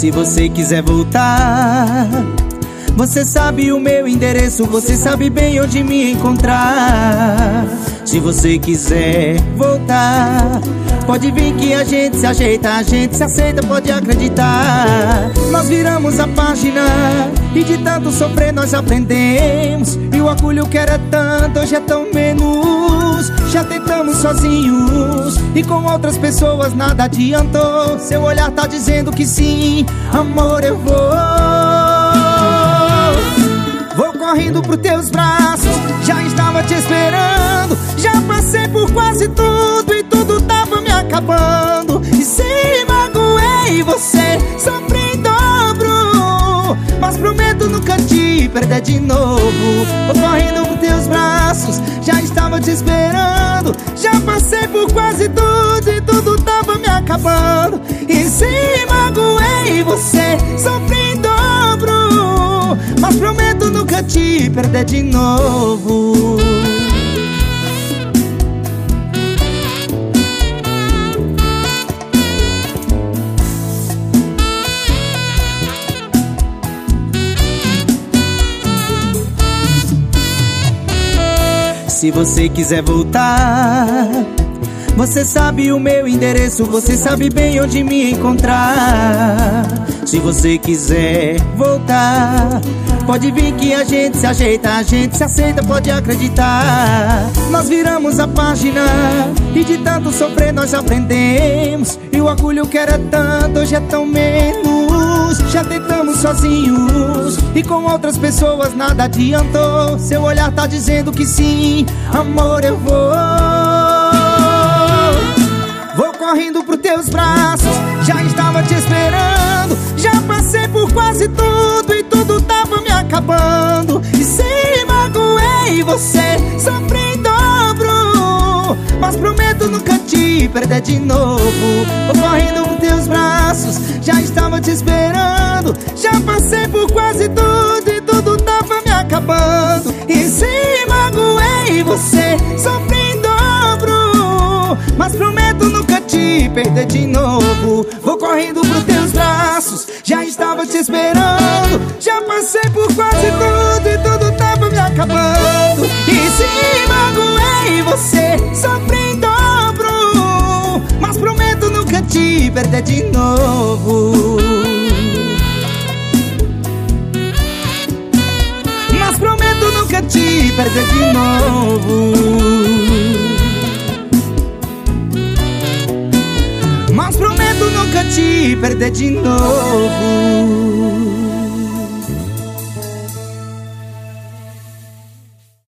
Se você quiser voltar, você sabe o meu endereço, você sabe bem onde me encontrar. Se você quiser voltar, pode vir que a gente se ajeita, a gente se aceita, pode acreditar. Nós viramos a página e de tanto sofrer nós aprendemos. E o orgulho que era tanto hoje é tão menos. Já tentamos sozinhos e com outras pessoas nada adiantou. Seu olhar tá dizendo que sim, amor, eu vou. Vou correndo pros teus braços, já estava te esperando. Já passei por quase tudo perder de novo. Correndo pros teus braços, já estava te esperando. Já passei por quase tudo e tudo tava me acabando. E se magoei você, sofri em dobro. Mas prometo nunca te perder de novo. Se você quiser voltar, você sabe o meu endereço, você sabe bem onde me encontrar. Se você quiser voltar, pode vir que a gente se ajeita, a gente se aceita, pode acreditar. Nós viramos a página e de tanto sofrer nós aprendemos. E o orgulho que era tanto hoje é tão menos. Já tentamos sozinhos e com outras pessoas nada adiantou. Seu olhar tá dizendo que sim, amor, eu vou. Vou correndo pros teus braços, já estava te esperando. Já passei por quase tudo e tudo tava me acabando. E se magoei você, sofri em dobro. Mas prometo nunca te perder de novo. Vou correndo pros teus braços, já estava te esperando. Já passei por quase tudo e tudo tava me acabando. E se magoei você, sofri em dobro. Mas prometo nunca te perder de novo. Vou correndo pros teus braços, já estava te esperando. Já passei por quase tudo e tudo tava me acabando. E se magoei você, sofri em dobro. Mas prometo nunca te perder de novo. Perder de novo. Mas prometo nunca te perder de novo.